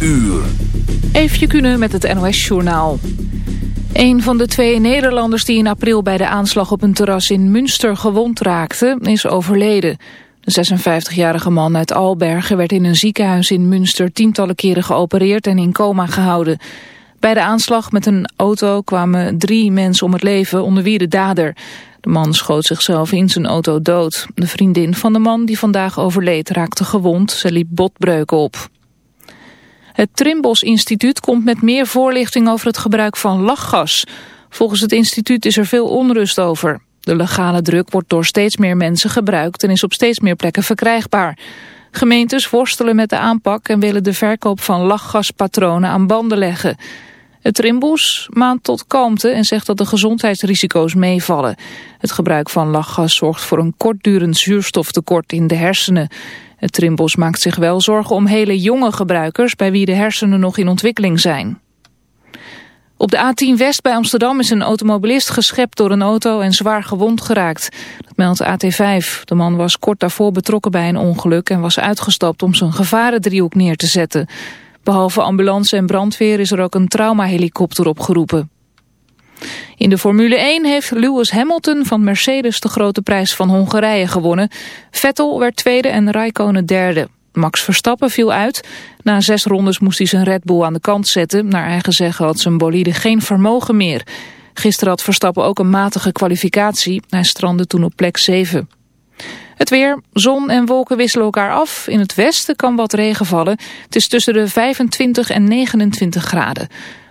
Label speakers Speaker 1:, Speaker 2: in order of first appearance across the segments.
Speaker 1: uur.
Speaker 2: Kunnen met het NOS-journaal. Een van de twee Nederlanders die in april bij de aanslag op een terras in Münster gewond raakte, is overleden. De 56-jarige man uit Albergen werd in een ziekenhuis in Münster tientallen keren geopereerd en in coma gehouden. Bij de aanslag met een auto kwamen drie mensen om het leven, onder wie de dader. De man schoot zichzelf in zijn auto dood. De vriendin van de man die vandaag overleed raakte gewond. Ze liep botbreuken op. Het Trimbos Instituut komt met meer voorlichting over het gebruik van lachgas. Volgens het instituut is er veel onrust over. De legale druk wordt door steeds meer mensen gebruikt en is op steeds meer plekken verkrijgbaar. Gemeentes worstelen met de aanpak en willen de verkoop van lachgaspatronen aan banden leggen. Het Trimbos maand tot kalmte en zegt dat de gezondheidsrisico's meevallen. Het gebruik van lachgas zorgt voor een kortdurend zuurstoftekort in de hersenen. Het Trimbos maakt zich wel zorgen om hele jonge gebruikers bij wie de hersenen nog in ontwikkeling zijn. Op de A10 West bij Amsterdam is een automobilist geschept door een auto en zwaar gewond geraakt. Dat meldt AT5. De man was kort daarvoor betrokken bij een ongeluk en was uitgestapt om zijn gevarendriehoek neer te zetten. Behalve ambulance en brandweer is er ook een traumahelikopter opgeroepen. In de Formule 1 heeft Lewis Hamilton van Mercedes de grote prijs van Hongarije gewonnen. Vettel werd tweede en Raikkonen derde. Max Verstappen viel uit. Na zes rondes moest hij zijn Red Bull aan de kant zetten. Naar eigen zeggen had zijn bolide geen vermogen meer. Gisteren had Verstappen ook een matige kwalificatie. Hij strandde toen op plek 7. Het weer, zon en wolken wisselen elkaar af. In het westen kan wat regen vallen. Het is tussen de 25 en 29 graden.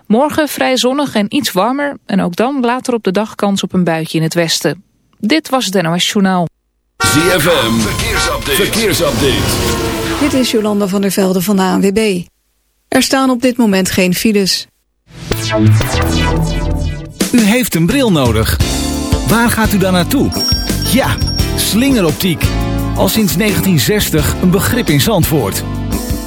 Speaker 2: Morgen vrij zonnig en iets warmer. En ook dan later op de dag kans op een buitje in het westen. Dit was het NOS Journaal.
Speaker 1: ZFM, verkeersupdate. verkeersupdate.
Speaker 3: Dit is Jolanda van der Velde van de ANWB. Er staan op dit moment geen files.
Speaker 4: U heeft een bril nodig. Waar gaat u dan naartoe? Ja, slingeroptiek. Al sinds 1960 een begrip in Zandvoort.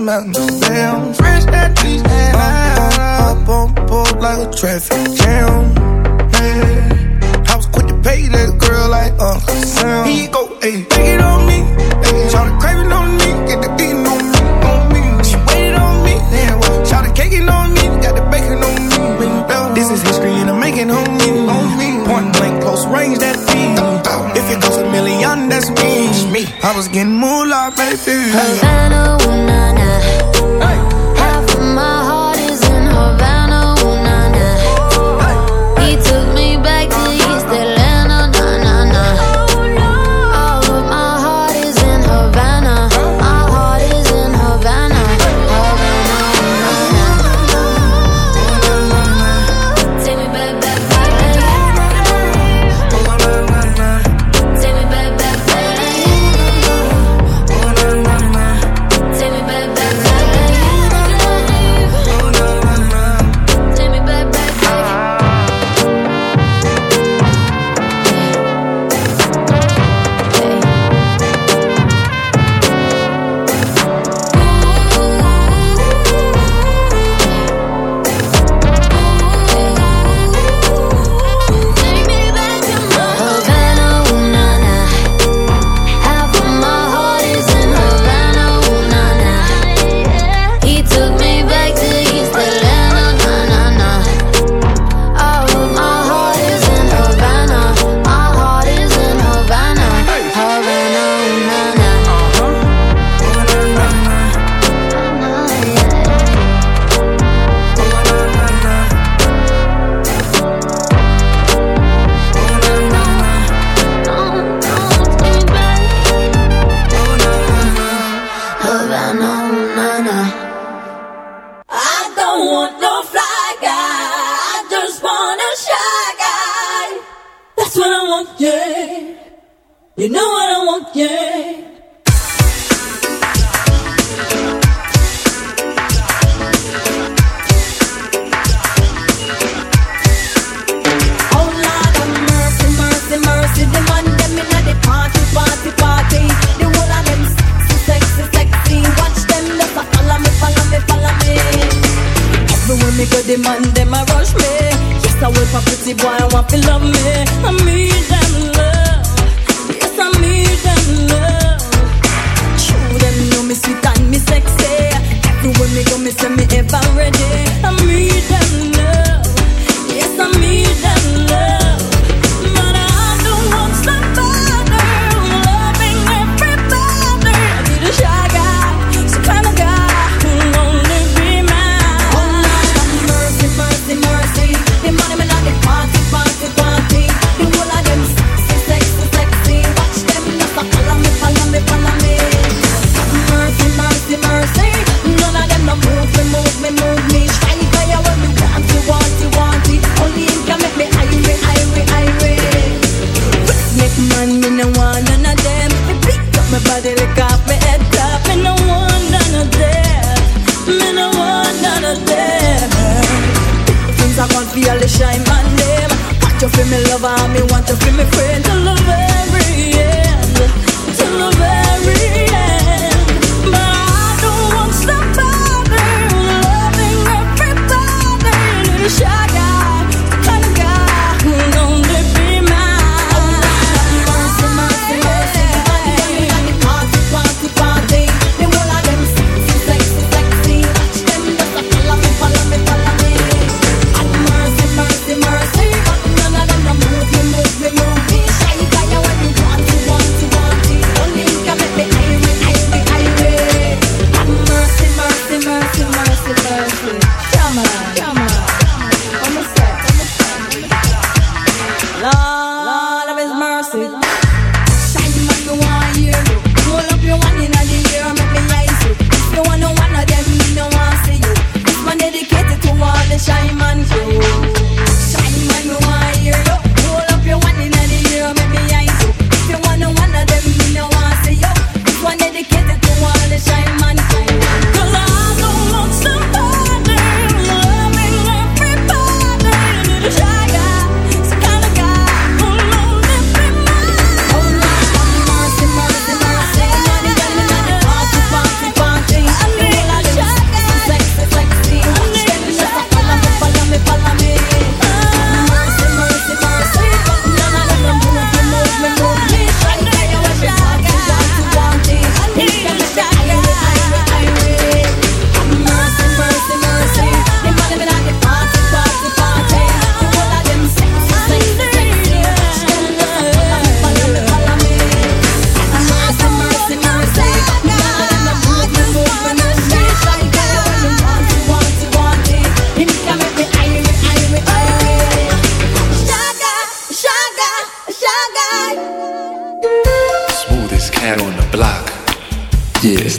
Speaker 5: I'm out in the bay. I
Speaker 6: fresh at least. Up, up, up on board like a traffic jam. Yeah. I was quick to pay that girl like Uncle Sam. He go, ayy, take it on me. Ayy, try to crave it on me. Get the beating on me, on me. She waited on me. Yeah, well, try to cake it on me. Got the bacon on me. This is history and I'm making on me. On me. Point blank, close range, that beat. If it goes a million, that's me. I was getting moonlight, baby.
Speaker 5: Havana, ooh,
Speaker 7: nah, nah. Yeah,
Speaker 8: it's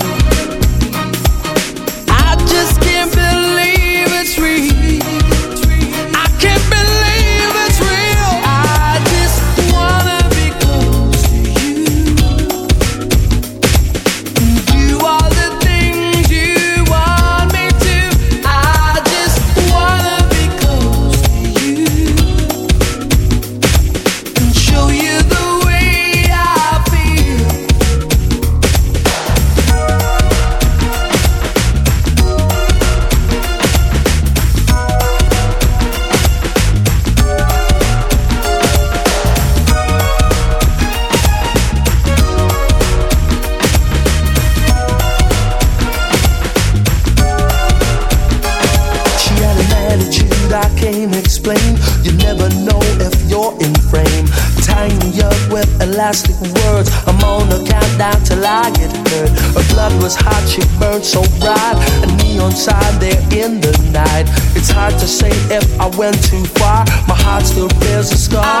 Speaker 9: I went too far, my heart still bears a scar.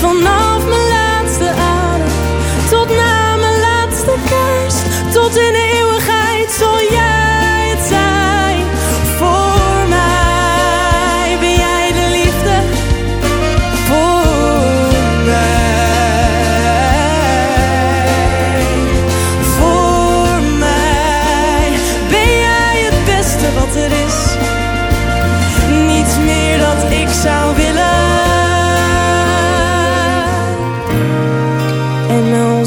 Speaker 10: Vanaf mijn laatste adem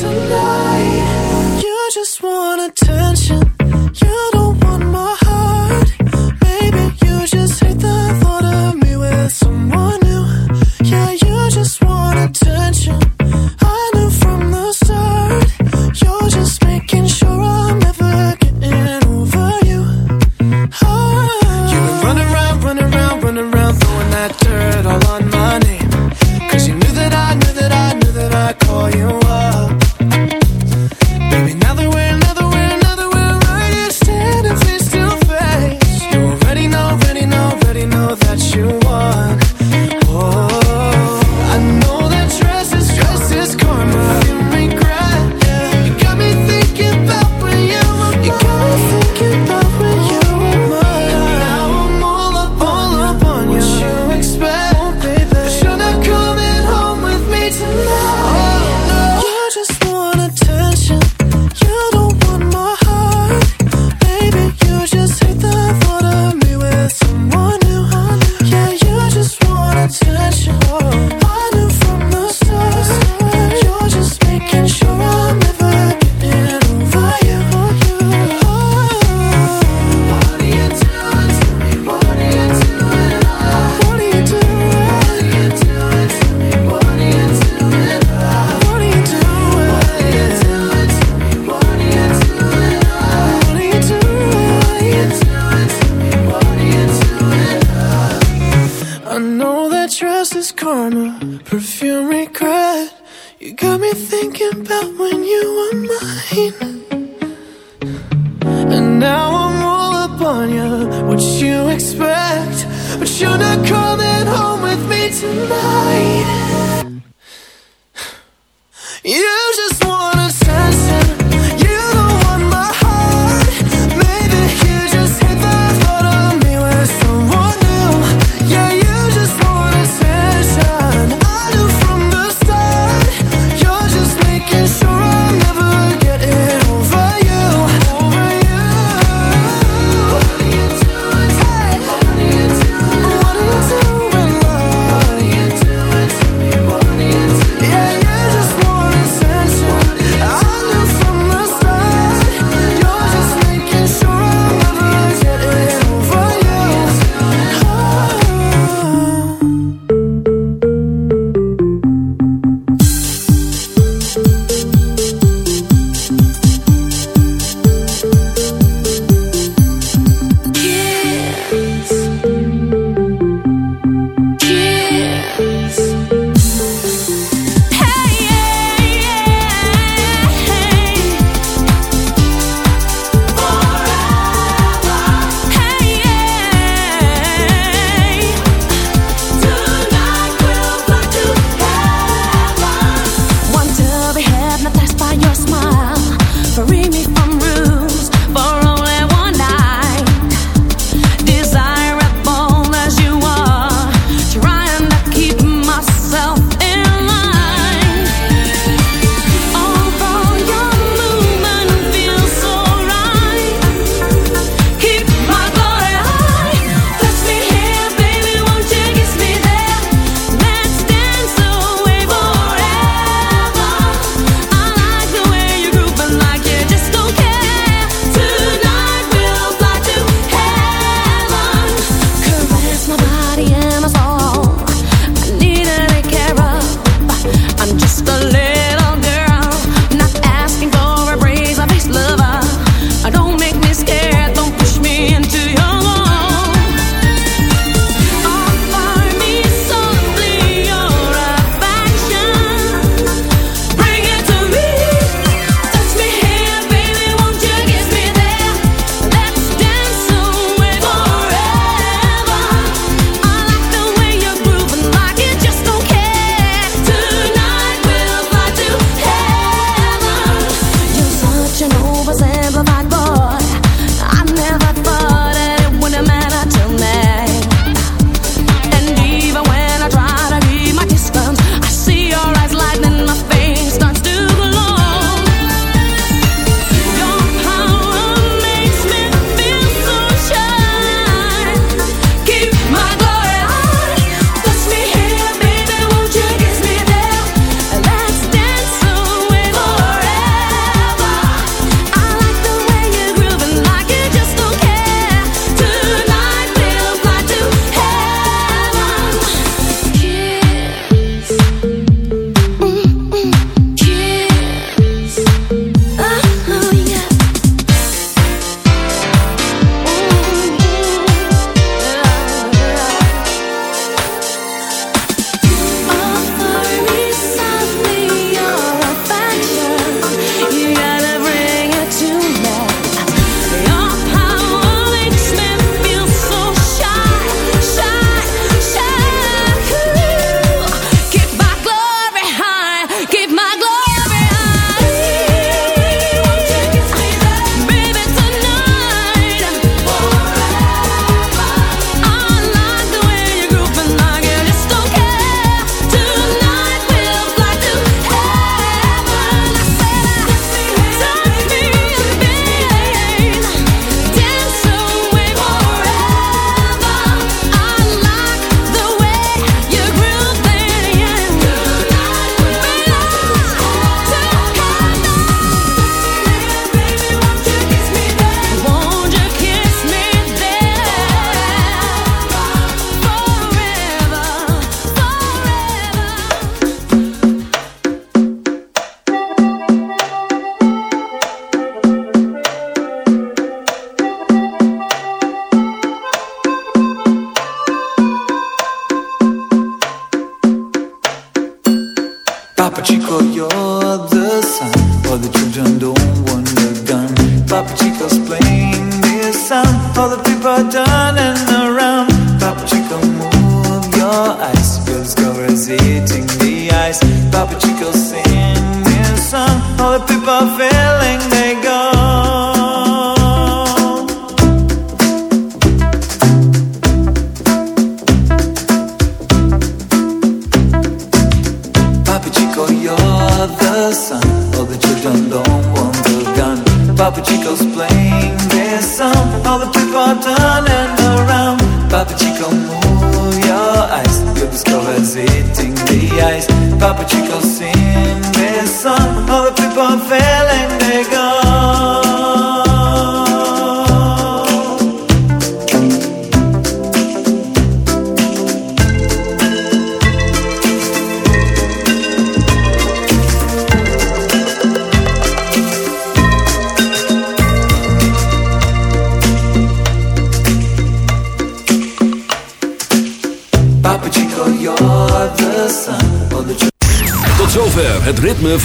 Speaker 11: tonight. You just
Speaker 12: wanna